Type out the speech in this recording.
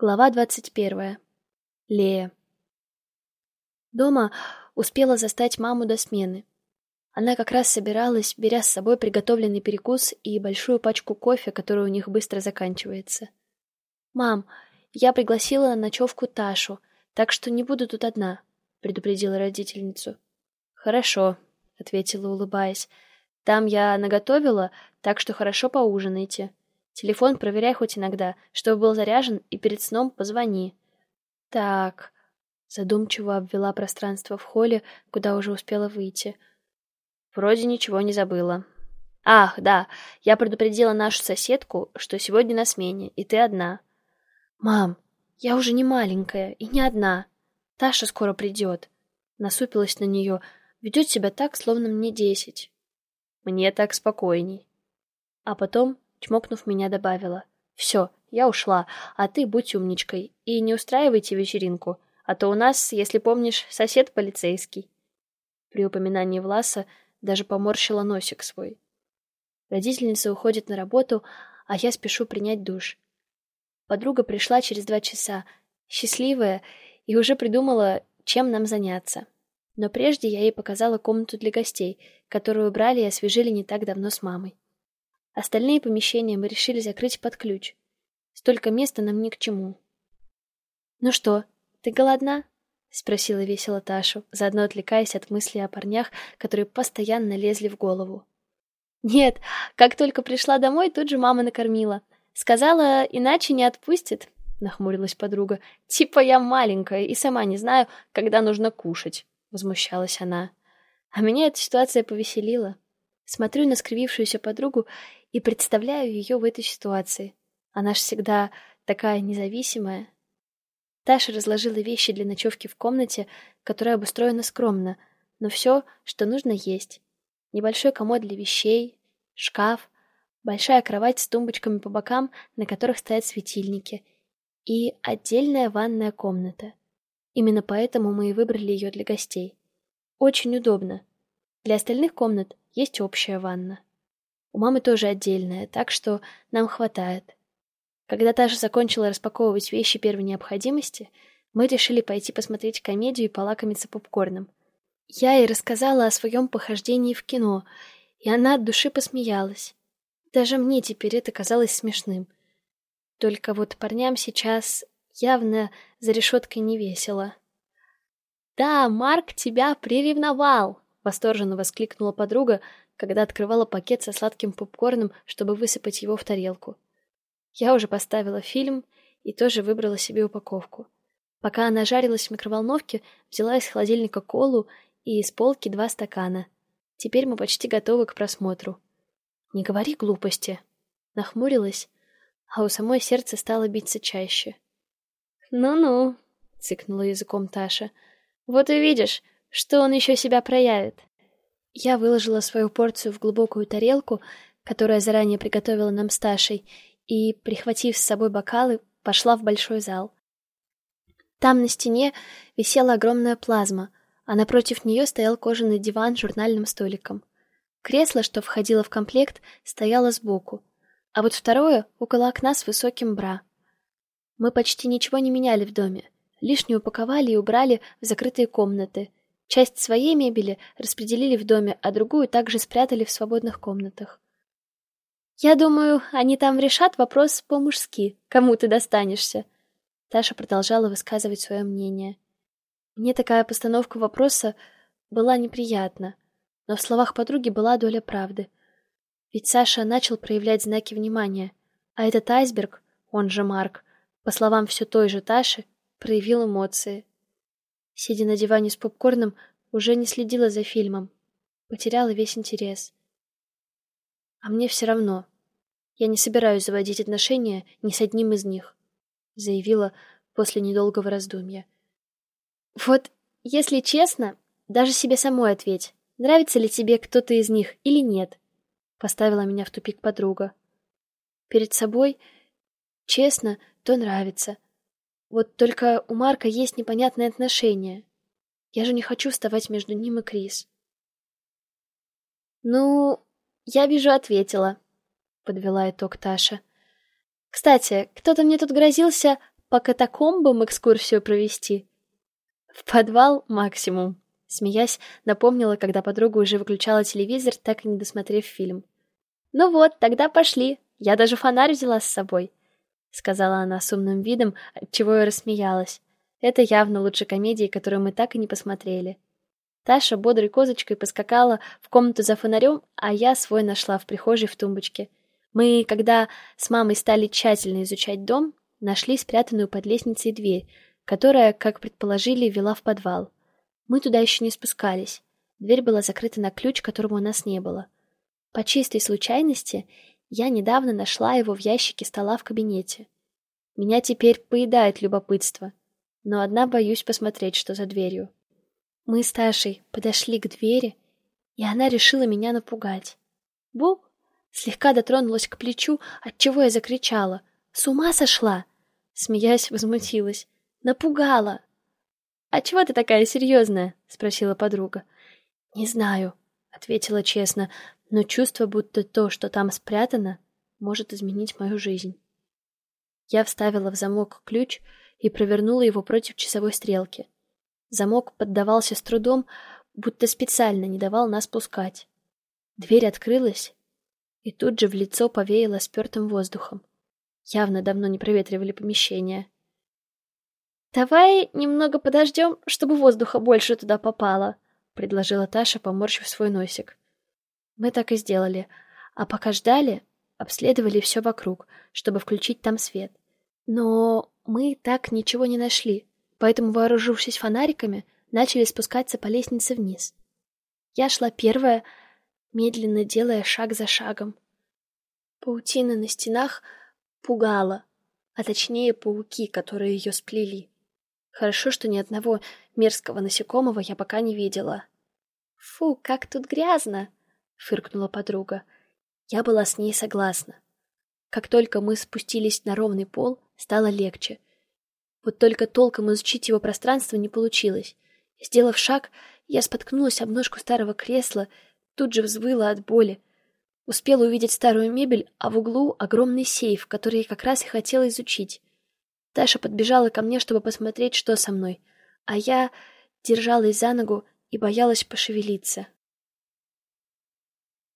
Глава двадцать первая. Лея. Дома успела застать маму до смены. Она как раз собиралась, беря с собой приготовленный перекус и большую пачку кофе, который у них быстро заканчивается. «Мам, я пригласила на ночевку Ташу, так что не буду тут одна», — предупредила родительницу. «Хорошо», — ответила, улыбаясь. «Там я наготовила, так что хорошо поужинайте. Телефон проверяй хоть иногда, чтобы был заряжен, и перед сном позвони. Так, задумчиво обвела пространство в холле, куда уже успела выйти. Вроде ничего не забыла. Ах, да, я предупредила нашу соседку, что сегодня на смене, и ты одна. Мам, я уже не маленькая и не одна. Таша скоро придет. Насупилась на нее, ведет себя так, словно мне десять. Мне так спокойней. А потом чмокнув меня, добавила. «Все, я ушла, а ты будь умничкой и не устраивайте вечеринку, а то у нас, если помнишь, сосед полицейский». При упоминании Власа даже поморщила носик свой. Родительница уходит на работу, а я спешу принять душ. Подруга пришла через два часа, счастливая, и уже придумала, чем нам заняться. Но прежде я ей показала комнату для гостей, которую убрали и освежили не так давно с мамой. Остальные помещения мы решили закрыть под ключ. Столько места нам ни к чему. «Ну что, ты голодна?» — спросила весело Ташу, заодно отвлекаясь от мыслей о парнях, которые постоянно лезли в голову. «Нет, как только пришла домой, тут же мама накормила. Сказала, иначе не отпустит», — нахмурилась подруга. «Типа я маленькая и сама не знаю, когда нужно кушать», — возмущалась она. А меня эта ситуация повеселила. Смотрю на скривившуюся подругу и представляю ее в этой ситуации. Она ж всегда такая независимая. Таша разложила вещи для ночевки в комнате, которая обустроена скромно, но все, что нужно есть. Небольшой комод для вещей, шкаф, большая кровать с тумбочками по бокам, на которых стоят светильники, и отдельная ванная комната. Именно поэтому мы и выбрали ее для гостей. Очень удобно. Для остальных комнат есть общая ванна. У мамы тоже отдельная, так что нам хватает. Когда Таша закончила распаковывать вещи первой необходимости, мы решили пойти посмотреть комедию и полакомиться попкорном. Я ей рассказала о своем похождении в кино, и она от души посмеялась. Даже мне теперь это казалось смешным. Только вот парням сейчас явно за решеткой не весело. «Да, Марк тебя приревновал!» — восторженно воскликнула подруга, когда открывала пакет со сладким попкорном, чтобы высыпать его в тарелку. Я уже поставила фильм и тоже выбрала себе упаковку. Пока она жарилась в микроволновке, взяла из холодильника колу и из полки два стакана. Теперь мы почти готовы к просмотру. «Не говори глупости!» Нахмурилась, а у самой сердце стало биться чаще. «Ну-ну», — цыкнула языком Таша, — «вот увидишь, что он еще себя проявит». Я выложила свою порцию в глубокую тарелку, которую заранее приготовила нам с и, прихватив с собой бокалы, пошла в большой зал. Там на стене висела огромная плазма, а напротив нее стоял кожаный диван с журнальным столиком. Кресло, что входило в комплект, стояло сбоку, а вот второе — около окна с высоким бра. Мы почти ничего не меняли в доме, лишнее упаковали и убрали в закрытые комнаты — Часть своей мебели распределили в доме, а другую также спрятали в свободных комнатах. «Я думаю, они там решат вопрос по-мужски, кому ты достанешься». Таша продолжала высказывать свое мнение. Мне такая постановка вопроса была неприятна, но в словах подруги была доля правды. Ведь Саша начал проявлять знаки внимания, а этот айсберг, он же Марк, по словам все той же Таши, проявил эмоции. Сидя на диване с попкорном, уже не следила за фильмом. Потеряла весь интерес. А мне все равно. Я не собираюсь заводить отношения ни с одним из них, заявила после недолгого раздумья. Вот, если честно, даже себе самой ответь, нравится ли тебе кто-то из них или нет, поставила меня в тупик подруга. Перед собой, честно, то нравится, вот только у Марка есть непонятные отношения. Я же не хочу вставать между ним и Крис. Ну, я вижу, ответила, подвела итог Таша. Кстати, кто-то мне тут грозился по катакомбам экскурсию провести?» «В подвал максимум», — смеясь, напомнила, когда подруга уже выключала телевизор, так и не досмотрев фильм. «Ну вот, тогда пошли. Я даже фонарь взяла с собой», — сказала она с умным видом, отчего я рассмеялась. Это явно лучше комедии, которую мы так и не посмотрели. Таша бодрой козочкой поскакала в комнату за фонарем, а я свой нашла в прихожей в тумбочке. Мы, когда с мамой стали тщательно изучать дом, нашли спрятанную под лестницей дверь, которая, как предположили, вела в подвал. Мы туда еще не спускались. Дверь была закрыта на ключ, которого у нас не было. По чистой случайности я недавно нашла его в ящике стола в кабинете. Меня теперь поедает любопытство, но одна боюсь посмотреть, что за дверью. Мы с Ташей подошли к двери, и она решила меня напугать. Бог слегка дотронулась к плечу, отчего я закричала. «С ума сошла!» Смеясь, возмутилась. «Напугала!» «А чего ты такая серьезная?» — спросила подруга. «Не знаю», — ответила честно, но чувство, будто то, что там спрятано, может изменить мою жизнь. Я вставила в замок ключ и провернула его против часовой стрелки. Замок поддавался с трудом, будто специально не давал нас пускать. Дверь открылась, и тут же в лицо повеяло спертым воздухом. Явно давно не проветривали помещение. «Давай немного подождем, чтобы воздуха больше туда попало», — предложила Таша, поморщив свой носик. Мы так и сделали, а пока ждали, обследовали все вокруг, чтобы включить там свет. Но мы так ничего не нашли, поэтому, вооружившись фонариками, начали спускаться по лестнице вниз. Я шла первая, медленно делая шаг за шагом. Паутина на стенах пугала, а точнее пауки, которые ее сплели. Хорошо, что ни одного мерзкого насекомого я пока не видела. «Фу, как тут грязно!» — фыркнула подруга. Я была с ней согласна. Как только мы спустились на ровный пол, стало легче. Вот только толком изучить его пространство не получилось. Сделав шаг, я споткнулась об ножку старого кресла, тут же взвыла от боли. Успела увидеть старую мебель, а в углу огромный сейф, который я как раз и хотела изучить. Таша подбежала ко мне, чтобы посмотреть, что со мной, а я держалась за ногу и боялась пошевелиться.